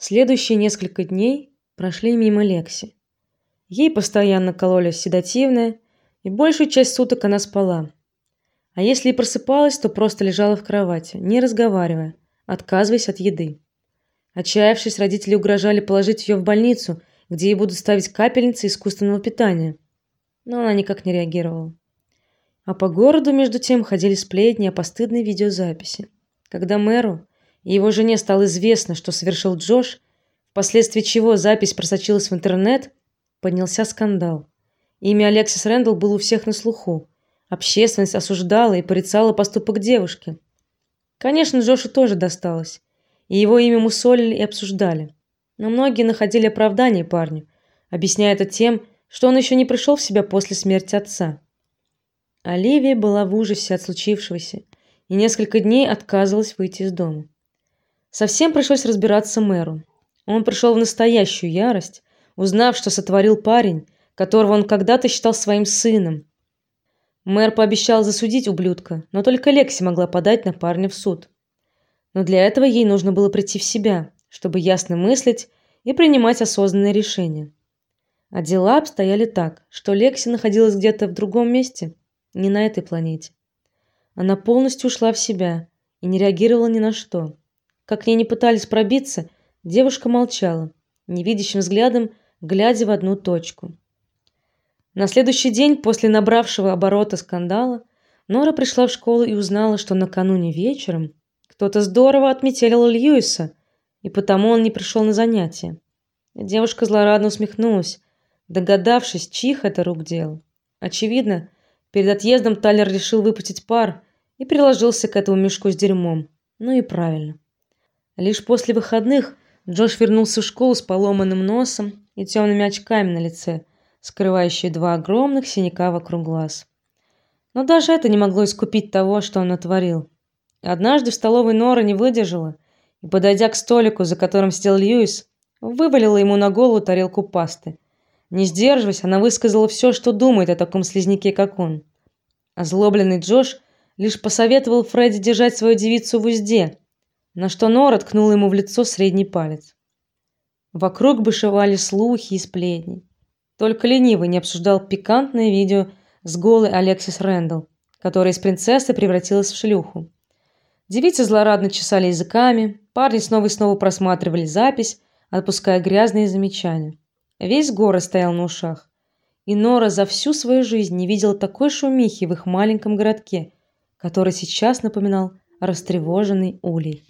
Следующие несколько дней прошли мимо Лекси. Ей постоянно кололи седативное, и большую часть суток она спала. А если и просыпалась, то просто лежала в кровати, не разговаривая, отказываясь от еды. Отчаявшись, родители угрожали положить ее в больницу, где ей будут ставить капельницы искусственного питания. Но она никак не реагировала. А по городу между тем ходили сплетни о постыдной видеозаписи. Когда мэру и его жене стало известно, что совершил Джош, впоследствии чего запись просочилась в интернет, поднялся скандал. Имя Алексис Рэндалл было у всех на слуху. Общественность осуждала и порицала поступок девушки. Конечно, Джошу тоже досталось, и его имя мусолили и обсуждали. Но многие находили оправдание парню, объясняя это тем, что он еще не пришел в себя после смерти отца. Оливия была в ужасе от случившегося и несколько дней отказывалась выйти из дома. Совсем пришлось разбираться мэру. Он пришел в настоящую ярость, узнав, что сотворил парень, которого он когда-то считал своим сыном. Мэр пообещал засудить ублюдка, но только Лекси могла подать на парня в суд. Но для этого ей нужно было прийти в себя, чтобы ясно мыслить и принимать осознанные решения. А дела обстояли так, что Лекси находилась где-то в другом месте, не на этой планете. Она полностью ушла в себя и не реагировала ни на что. Как к ней не пытались пробиться, девушка молчала, невидящим взглядом глядя в одну точку. На следующий день после набравшего оборота скандала Нора пришла в школу и узнала, что накануне вечером кто-то здорово отметелил Льюиса, и потому он не пришел на занятия. Девушка злорадно усмехнулась, догадавшись, чьих это рук дело. Очевидно, перед отъездом Тайлер решил выпустить пар и приложился к этому мешку с дерьмом. Ну и правильно. Лишь после выходных Джош вернулся в школу с поломанным носом и темными очками на лице, скрывающие два огромных синяка вокруг глаз. Но даже это не могло искупить того, что он натворил. Однажды в столовой Нора не выдержала и, подойдя к столику, за которым сидел Льюис, вывалила ему на голову тарелку пасты. Не сдерживаясь, она высказала все, что думает о таком слизняке, как он. Озлобленный Джош лишь посоветовал Фредди держать свою девицу в узде, на что Нора ткнула ему в лицо средний палец. Вокруг бушевали слухи и сплетни. Только ленивый не обсуждал пикантное видео с голой Алексис Рэндалл, которая из принцессы превратилась в шлюху. Девицы злорадно чесали языками, парни снова и снова просматривали запись, отпуская грязные замечания. Весь город стоял на ушах. И Нора за всю свою жизнь не видела такой шумихи в их маленьком городке, который сейчас напоминал растревоженный улей.